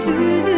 to.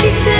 she said.